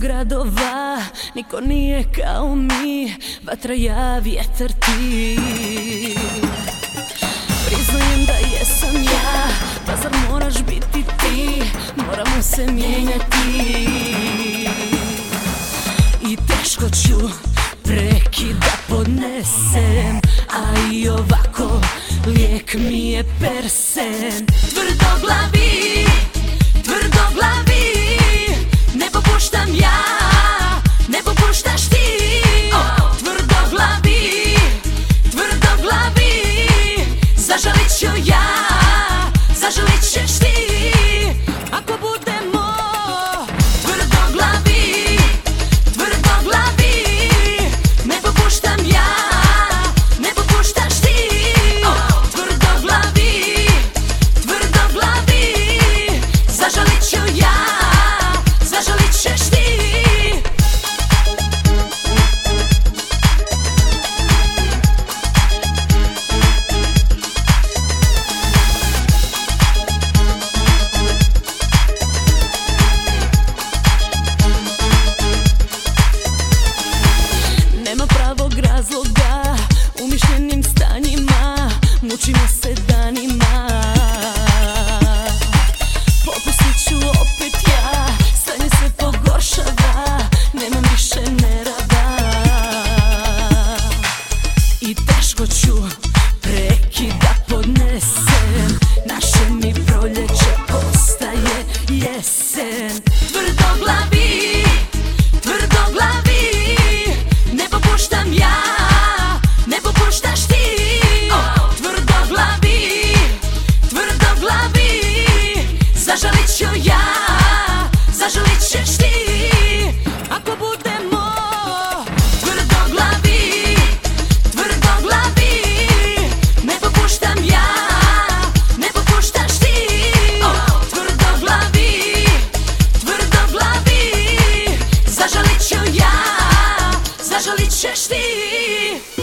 gradova Niko nije kao mi Vatra ja, vjetar ti. Priznajem da jesam ja Pa zar moraš biti ti? Moramo se mijenjati. I teško ću prekida podnesem A i ovako lijek mi je persen. Tvrdo Continua ja. Zažalit ćeš ti